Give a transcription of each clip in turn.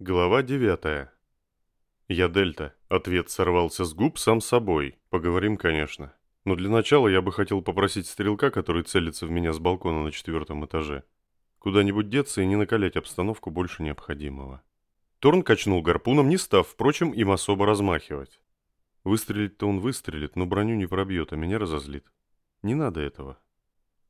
Глава девятая. Я Дельта. Ответ сорвался с губ сам собой. Поговорим, конечно. Но для начала я бы хотел попросить стрелка, который целится в меня с балкона на четвертом этаже, куда-нибудь деться и не накалять обстановку больше необходимого. Торн качнул гарпуном, не став, впрочем, им особо размахивать. Выстрелить-то он выстрелит, но броню не пробьет, а меня разозлит. Не надо этого.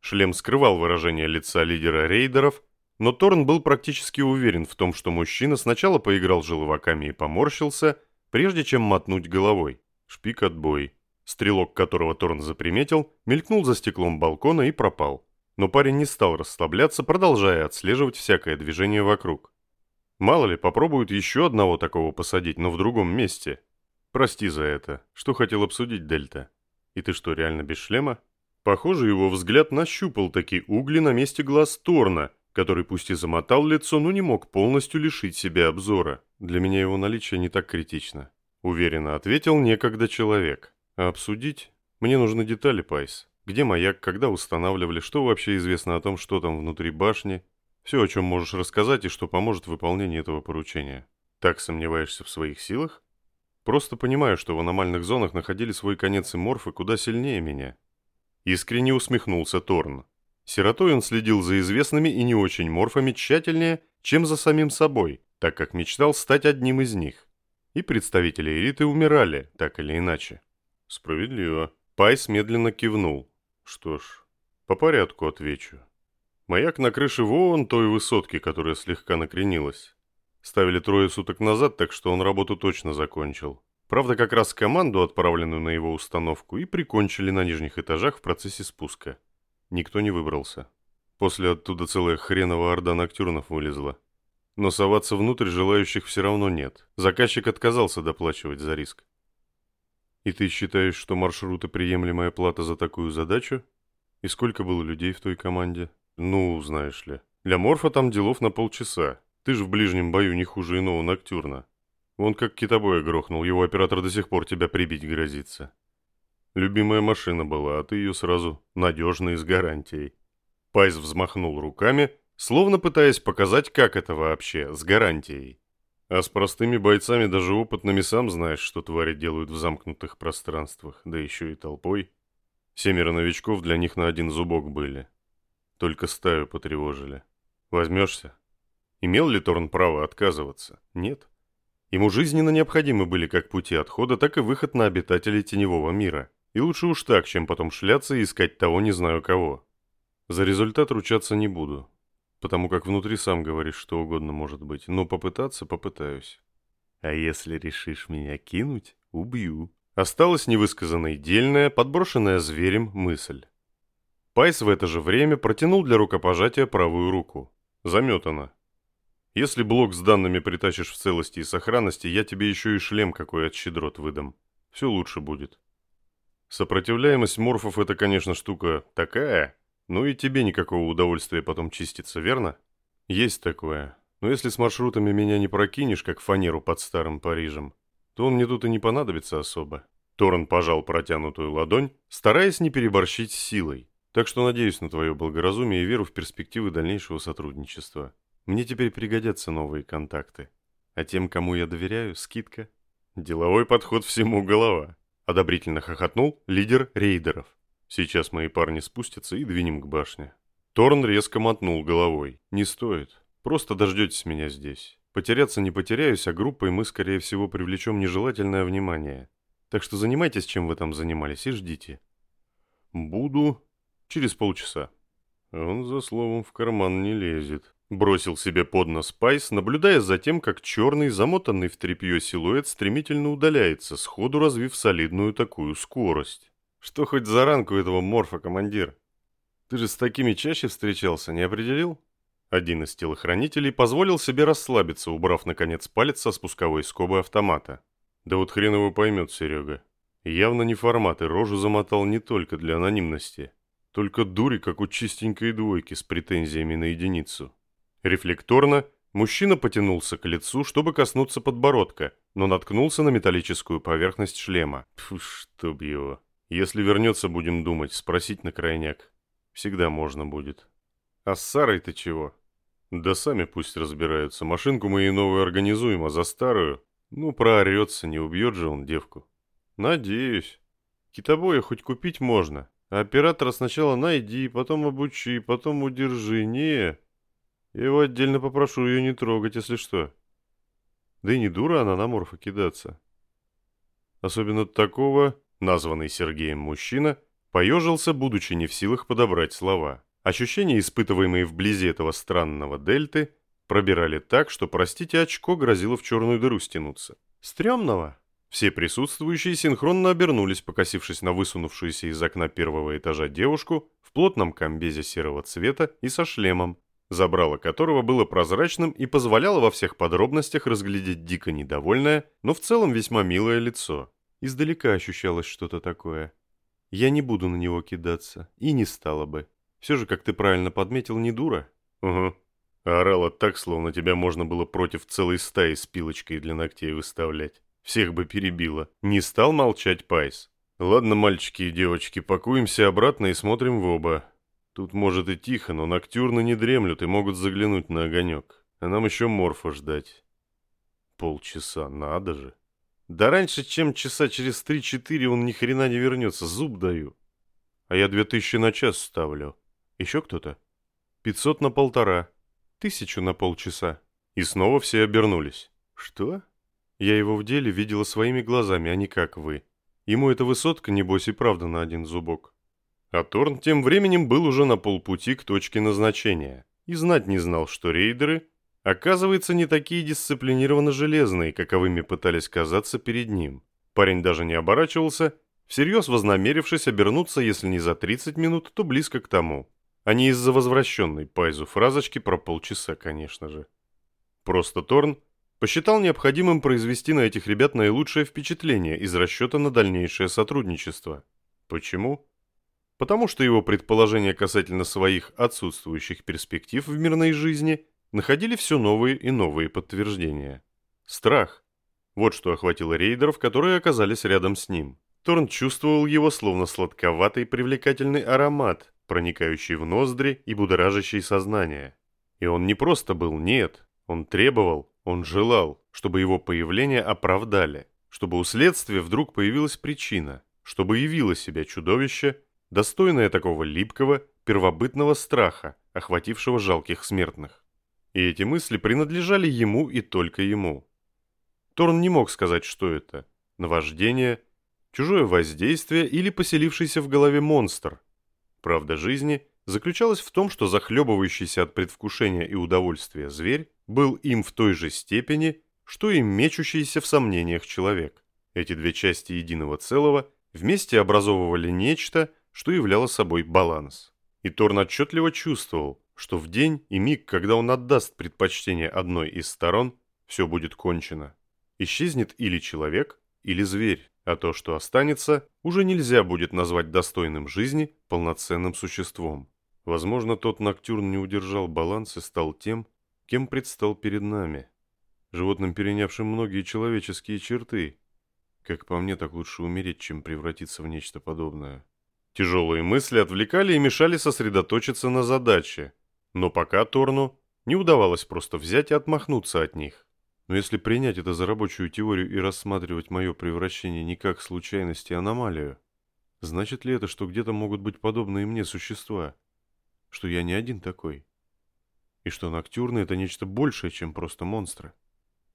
Шлем скрывал выражение лица лидера рейдеров, но Торн был практически уверен в том, что мужчина сначала поиграл желваками и поморщился, прежде чем мотнуть головой. Шпик отбой. Стрелок, которого Торн заприметил, мелькнул за стеклом балкона и пропал. Но парень не стал расслабляться, продолжая отслеживать всякое движение вокруг. Мало ли, попробуют еще одного такого посадить, но в другом месте. Прости за это. Что хотел обсудить Дельта? И ты что, реально без шлема? Похоже, его взгляд нащупал такие угли на месте глаз Торна, который пусть и замотал лицо, но не мог полностью лишить себя обзора. Для меня его наличие не так критично. Уверенно ответил некогда человек. А обсудить? Мне нужны детали, Пайс. Где маяк, когда устанавливали, что вообще известно о том, что там внутри башни. Все, о чем можешь рассказать и что поможет в выполнении этого поручения. Так сомневаешься в своих силах? Просто понимаю, что в аномальных зонах находили свой конец и морфы куда сильнее меня. Искренне усмехнулся Торн. Сиротой он следил за известными и не очень морфами тщательнее, чем за самим собой, так как мечтал стать одним из них. И представители элиты умирали, так или иначе. Справедливо. Пайс медленно кивнул. Что ж, по порядку отвечу. Маяк на крыше вон той высотки, которая слегка накренилась. Ставили трое суток назад, так что он работу точно закончил. Правда, как раз команду, отправленную на его установку, и прикончили на нижних этажах в процессе спуска. Никто не выбрался. После оттуда целая хреновая орда ноктюрнов вылезла. Но соваться внутрь желающих все равно нет. Заказчик отказался доплачивать за риск. И ты считаешь, что маршруты приемлемая плата за такую задачу? И сколько было людей в той команде? Ну, знаешь ли. Для Морфа там делов на полчаса. Ты же в ближнем бою не хуже иного Ноктюрна. Вон как китобоя грохнул, его оператор до сих пор тебя прибить грозится. Любимая машина была, а ты ее сразу надежно и с гарантией. Пайс взмахнул руками, словно пытаясь показать, как это вообще, с гарантией. А с простыми бойцами, даже опытными, сам знаешь, что твари делают в замкнутых пространствах, да еще и толпой. Семеро новичков для них на один зубок были. Только стаю потревожили. Возьмешься? Имел ли Торн право отказываться? Нет. Ему жизненно необходимы были как пути отхода, так и выход на обитателей теневого мира. И лучше уж так, чем потом шляться и искать того не знаю кого. За результат ручаться не буду, потому как внутри сам говоришь, что угодно может быть, но попытаться попытаюсь. А если решишь меня кинуть, убью. Осталась невысказанная дельная, подброшенная зверем мысль. Пайс в это же время протянул для рукопожатия правую руку. Заметано. Если блок с данными притащишь в целости и сохранности, я тебе еще и шлем какой от щедрот выдам. Все лучше будет. Сопротивляемость морфов это, конечно, штука такая, но и тебе никакого удовольствия потом чиститься, верно? Есть такое. Но если с маршрутами меня не прокинешь, как фанеру под старым Парижем, то он мне тут и не понадобится особо. Торн пожал протянутую ладонь, стараясь не переборщить с силой. Так что надеюсь на твое благоразумие и веру в перспективы дальнейшего сотрудничества. Мне теперь пригодятся новые контакты. А тем, кому я доверяю, скидка. Деловой подход всему голова. Одобрительно хохотнул лидер рейдеров. Сейчас мои парни спустятся и двинем к башне. Торн резко мотнул головой. Не стоит. Просто дождетесь меня здесь. Потеряться не потеряюсь, а группой мы, скорее всего, привлечем нежелательное внимание. Так что занимайтесь, чем вы там занимались, и ждите. Буду через полчаса. Он за словом в карман не лезет. Бросил себе под нос Пайс, наблюдая за тем, как черный, замотанный в тряпье силуэт стремительно удаляется, сходу развив солидную такую скорость. Что хоть за ранку этого морфа, командир? Ты же с такими чаще встречался, не определил? Один из телохранителей позволил себе расслабиться, убрав, наконец, палец со спусковой скобы автомата. Да вот хрен его поймет, Серега. Явно не формат, и рожу замотал не только для анонимности. Только дури, как у чистенькой двойки с претензиями на единицу. Рефлекторно мужчина потянулся к лицу, чтобы коснуться подбородка, но наткнулся на металлическую поверхность шлема. Фу, чтоб его. Если вернется, будем думать, спросить на крайняк. Всегда можно будет. А с Сарой ты чего? Да сами пусть разбираются. Машинку мы ей новую организуем, а за старую... Ну, проорется, не убьет же он девку. Надеюсь. Китобоя хоть купить можно. А оператора сначала найди, потом обучи, потом удержи. Не. Его отдельно попрошу ее не трогать, если что. Да и не дура она на морфа кидаться. Особенно такого, названный Сергеем мужчина, поежился, будучи не в силах подобрать слова. Ощущения, испытываемые вблизи этого странного дельты, пробирали так, что, простите, очко грозило в черную дыру стянуться. Стремного. Все присутствующие синхронно обернулись, покосившись на высунувшуюся из окна первого этажа девушку в плотном комбезе серого цвета и со шлемом, забрало которого было прозрачным и позволяло во всех подробностях разглядеть дико недовольное, но в целом весьма милое лицо. Издалека ощущалось что-то такое. Я не буду на него кидаться, и не стала бы. Все же, как ты правильно подметил, не дура. Угу. Орала так, словно тебя можно было против целой стаи с пилочкой для ногтей выставлять. Всех бы перебило. Не стал молчать Пайс. Ладно, мальчики и девочки, пакуемся обратно и смотрим в оба. Тут может и тихо, но ноктюрны не дремлют и могут заглянуть на огонек. А нам еще морфа ждать. Полчаса, надо же. Да раньше, чем часа через три-четыре он ни хрена не вернется, зуб даю. А я две тысячи на час ставлю. Еще кто-то? Пятьсот на полтора. Тысячу на полчаса. И снова все обернулись. Что? Я его в деле видела своими глазами, а не как вы. Ему эта высотка, небось, и правда на один зубок. А Торн тем временем был уже на полпути к точке назначения и знать не знал, что рейдеры, оказывается, не такие дисциплинированно железные, каковыми пытались казаться перед ним. Парень даже не оборачивался, всерьез вознамерившись обернуться, если не за 30 минут, то близко к тому. А не из-за возвращенной Пайзу фразочки про полчаса, конечно же. Просто Торн посчитал необходимым произвести на этих ребят наилучшее впечатление из расчета на дальнейшее сотрудничество. Почему? Потому что его предположения касательно своих отсутствующих перспектив в мирной жизни находили все новые и новые подтверждения. Страх. Вот что охватило рейдеров, которые оказались рядом с ним. Торн чувствовал его словно сладковатый привлекательный аромат, проникающий в ноздри и будоражащий сознание. И он не просто был «нет», он требовал, он желал, чтобы его появление оправдали, чтобы у следствия вдруг появилась причина, чтобы явило себя чудовище достойная такого липкого, первобытного страха, охватившего жалких смертных. И эти мысли принадлежали ему и только ему. Торн не мог сказать, что это – наваждение, чужое воздействие или поселившийся в голове монстр. Правда жизни заключалась в том, что захлебывающийся от предвкушения и удовольствия зверь был им в той же степени, что и мечущийся в сомнениях человек. Эти две части единого целого вместе образовывали нечто – что являло собой баланс. И Торн отчетливо чувствовал, что в день и миг, когда он отдаст предпочтение одной из сторон, все будет кончено. Исчезнет или человек, или зверь, а то, что останется, уже нельзя будет назвать достойным жизни полноценным существом. Возможно, тот Ноктюрн не удержал баланс и стал тем, кем предстал перед нами. Животным, перенявшим многие человеческие черты. Как по мне, так лучше умереть, чем превратиться в нечто подобное. Тяжелые мысли отвлекали и мешали сосредоточиться на задаче, но пока Торну не удавалось просто взять и отмахнуться от них. Но если принять это за рабочую теорию и рассматривать мое превращение не как случайность и аномалию, значит ли это, что где-то могут быть подобные мне существа? Что я не один такой? И что Ноктюрны — это нечто большее, чем просто монстры?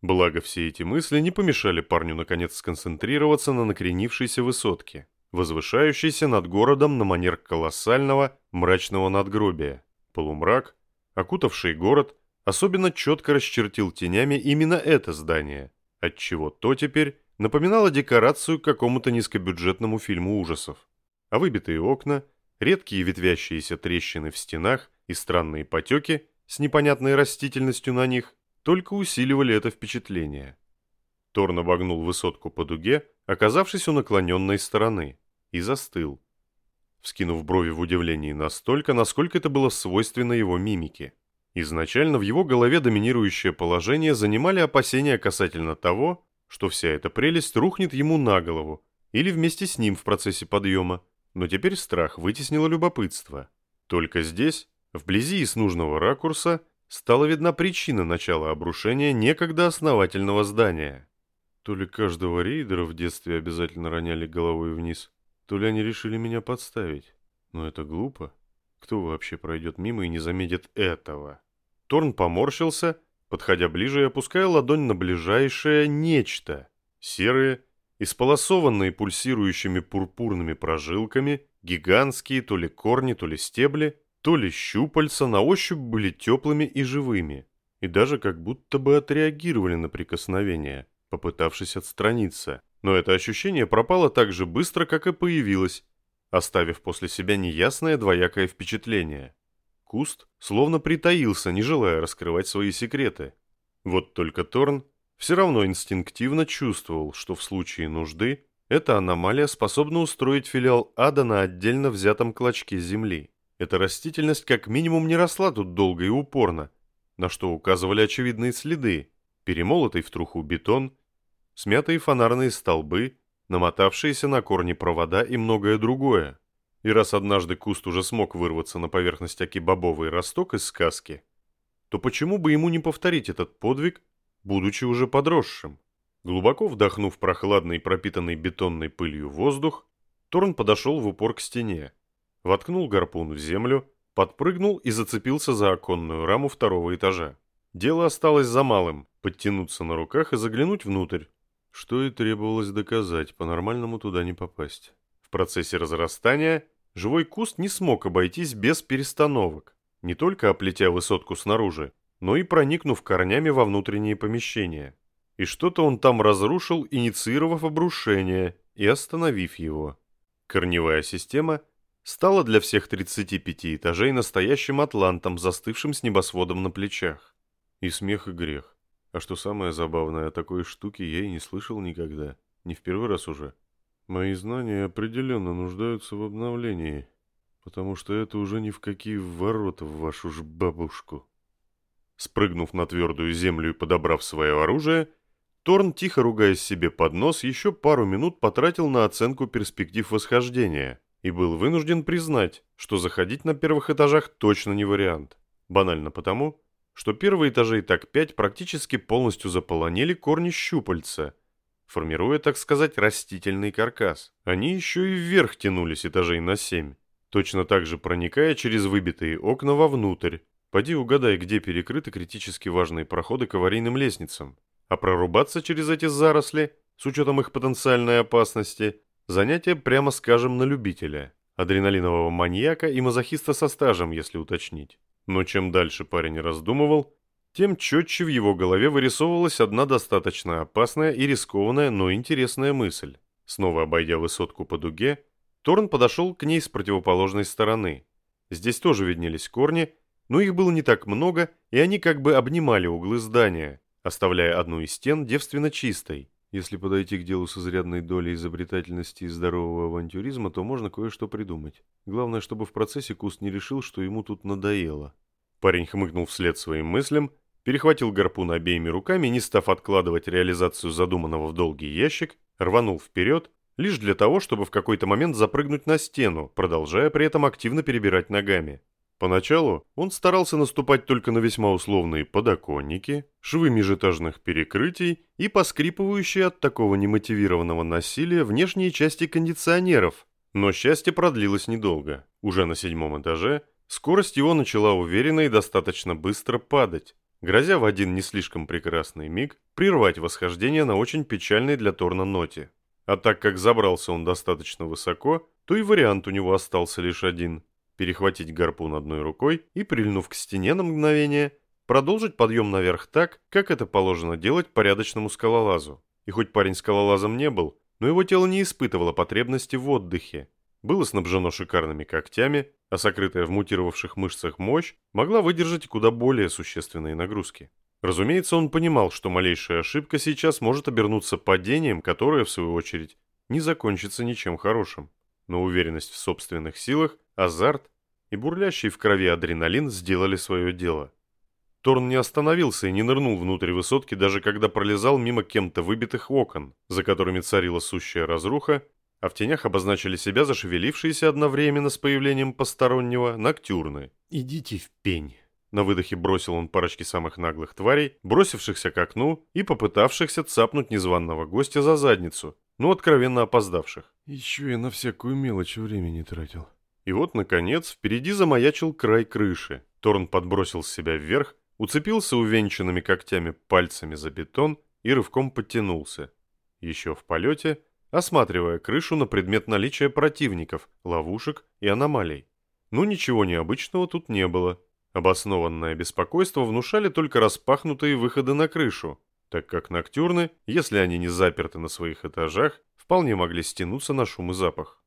Благо, все эти мысли не помешали парню наконец сконцентрироваться на накренившейся высотке возвышающийся над городом на манер колоссального мрачного надгробия. Полумрак, окутавший город, особенно четко расчертил тенями именно это здание, отчего то теперь напоминало декорацию к какому-то низкобюджетному фильму ужасов. А выбитые окна, редкие ветвящиеся трещины в стенах и странные потеки с непонятной растительностью на них только усиливали это впечатление. Торн обогнул высотку по дуге, оказавшись у наклоненной стороны и застыл, вскинув брови в удивлении настолько, насколько это было свойственно его мимике. Изначально в его голове доминирующее положение занимали опасения касательно того, что вся эта прелесть рухнет ему на голову или вместе с ним в процессе подъема, но теперь страх вытеснило любопытство. Только здесь, вблизи и с нужного ракурса, стала видна причина начала обрушения некогда основательного здания. То ли каждого рейдера в детстве обязательно роняли головой вниз, то ли они решили меня подставить. Но это глупо. Кто вообще пройдет мимо и не заметит этого? Торн поморщился, подходя ближе и опуская ладонь на ближайшее нечто. Серые, исполосованные пульсирующими пурпурными прожилками, гигантские то ли корни, то ли стебли, то ли щупальца на ощупь были теплыми и живыми, и даже как будто бы отреагировали на прикосновение, попытавшись отстраниться. Но это ощущение пропало так же быстро, как и появилось, оставив после себя неясное двоякое впечатление. Куст словно притаился, не желая раскрывать свои секреты. Вот только Торн все равно инстинктивно чувствовал, что в случае нужды эта аномалия способна устроить филиал ада на отдельно взятом клочке земли. Эта растительность как минимум не росла тут долго и упорно, на что указывали очевидные следы, перемолотый в труху бетон, смятые фонарные столбы, намотавшиеся на корни провода и многое другое. И раз однажды куст уже смог вырваться на поверхность оки бобовый росток из сказки, то почему бы ему не повторить этот подвиг, будучи уже подросшим? Глубоко вдохнув прохладный, пропитанный бетонной пылью воздух, Торн подошел в упор к стене, воткнул гарпун в землю, подпрыгнул и зацепился за оконную раму второго этажа. Дело осталось за малым – подтянуться на руках и заглянуть внутрь. Что и требовалось доказать, по-нормальному туда не попасть. В процессе разрастания живой куст не смог обойтись без перестановок, не только оплетя высотку снаружи, но и проникнув корнями во внутренние помещения и что-то он там разрушил, инициировав обрушение и остановив его. Корневая система стала для всех 35 этажей настоящим атлантом, застывшим с небосводом на плечах. И смех, и грех. А что самое забавное, о такой штуке я и не слышал никогда. Не в первый раз уже. Мои знания определенно нуждаются в обновлении, потому что это уже ни в какие ворота в вашу ж бабушку. Спрыгнув на твердую землю и подобрав свое оружие, Торн, тихо ругаясь себе под нос, еще пару минут потратил на оценку перспектив восхождения и был вынужден признать, что заходить на первых этажах точно не вариант. Банально потому, что первые этажи и так пять практически полностью заполонили корни щупальца, формируя, так сказать, растительный каркас. Они еще и вверх тянулись этажей на семь, точно так же проникая через выбитые окна вовнутрь. Поди угадай, где перекрыты критически важные проходы к аварийным лестницам. А прорубаться через эти заросли, с учетом их потенциальной опасности, занятие, прямо скажем, на любителя. Адреналинового маньяка и мазохиста со стажем, если уточнить. Но чем дальше парень раздумывал, тем четче в его голове вырисовывалась одна достаточно опасная и рискованная, но интересная мысль. Снова обойдя высотку по дуге, Торн подошел к ней с противоположной стороны. Здесь тоже виднелись корни, но их было не так много, и они как бы обнимали углы здания, оставляя одну из стен девственно чистой. Если подойти к делу с изрядной долей изобретательности и здорового авантюризма, то можно кое-что придумать. Главное, чтобы в процессе Куст не решил, что ему тут надоело. Парень хмыкнул вслед своим мыслям, перехватил гарпун обеими руками, не став откладывать реализацию задуманного в долгий ящик, рванул вперед, лишь для того, чтобы в какой-то момент запрыгнуть на стену, продолжая при этом активно перебирать ногами. Поначалу он старался наступать только на весьма условные подоконники, швы межэтажных перекрытий и поскрипывающие от такого немотивированного насилия внешние части кондиционеров. Но счастье продлилось недолго. Уже на седьмом этаже скорость его начала уверенно и достаточно быстро падать, грозя в один не слишком прекрасный миг прервать восхождение на очень печальной для Торна ноте. А так как забрался он достаточно высоко, то и вариант у него остался лишь один – перехватить гарпун одной рукой и, прильнув к стене на мгновение, продолжить подъем наверх так, как это положено делать порядочному скалолазу. И хоть парень скалолазом не был, но его тело не испытывало потребности в отдыхе. Было снабжено шикарными когтями, а сокрытая в мутировавших мышцах мощь могла выдержать куда более существенные нагрузки. Разумеется, он понимал, что малейшая ошибка сейчас может обернуться падением, которое, в свою очередь, не закончится ничем хорошим. Но уверенность в собственных силах Азарт и бурлящий в крови адреналин сделали свое дело. Торн не остановился и не нырнул внутрь высотки, даже когда пролезал мимо кем-то выбитых окон, за которыми царила сущая разруха, а в тенях обозначили себя зашевелившиеся одновременно с появлением постороннего ноктюрны. «Идите в пень!» На выдохе бросил он парочки самых наглых тварей, бросившихся к окну и попытавшихся цапнуть незваного гостя за задницу, но откровенно опоздавших. Еще я на всякую мелочь времени тратил. И вот, наконец, впереди замаячил край крыши. Торн подбросил себя вверх, уцепился увенчанными когтями пальцами за бетон и рывком подтянулся. Еще в полете, осматривая крышу на предмет наличия противников, ловушек и аномалий. Ну, ничего необычного тут не было. Обоснованное беспокойство внушали только распахнутые выходы на крышу, так как ноктюрны, если они не заперты на своих этажах, вполне могли стянуться на шум и запах.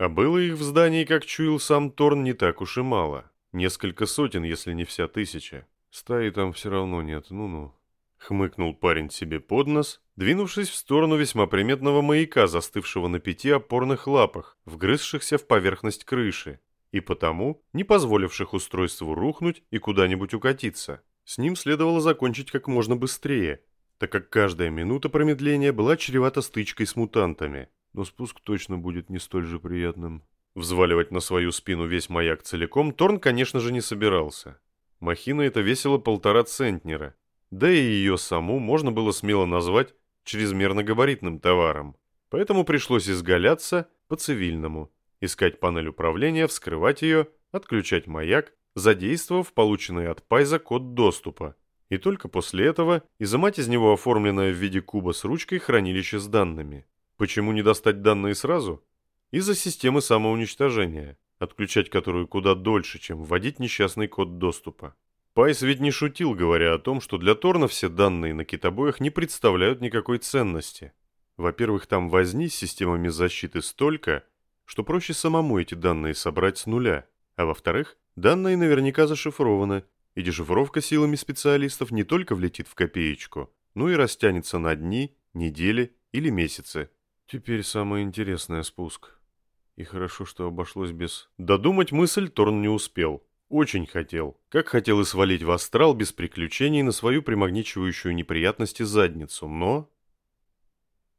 А было их в здании, как чуял сам Торн, не так уж и мало. Несколько сотен, если не вся тысяча. Стаи там все равно нет, ну-ну. Хмыкнул парень себе под нос, двинувшись в сторону весьма приметного маяка, застывшего на пяти опорных лапах, вгрызшихся в поверхность крыши, и потому не позволивших устройству рухнуть и куда-нибудь укатиться. С ним следовало закончить как можно быстрее, так как каждая минута промедления была чревата стычкой с мутантами. Но спуск точно будет не столь же приятным. Взваливать на свою спину весь маяк целиком Торн, конечно же, не собирался. Махина это весила полтора центнера, да и ее саму можно было смело назвать чрезмерно габаритным товаром. Поэтому пришлось изгаляться по-цивильному, искать панель управления, вскрывать ее, отключать маяк, задействовав полученный от Пайза код доступа. И только после этого изымать из него оформленное в виде куба с ручкой хранилище с данными. Почему не достать данные сразу? Из-за системы самоуничтожения, отключать которую куда дольше, чем вводить несчастный код доступа. Пайс ведь не шутил, говоря о том, что для Торна все данные на китобоях не представляют никакой ценности. Во-первых, там возни с системами защиты столько, что проще самому эти данные собрать с нуля. А во-вторых, данные наверняка зашифрованы, и дешифровка силами специалистов не только влетит в копеечку, но и растянется на дни, недели или месяцы. Теперь самое интересное спуск. И хорошо, что обошлось без... Додумать мысль Торн не успел. Очень хотел. Как хотел и свалить в астрал без приключений на свою примагничивающую неприятности задницу, но...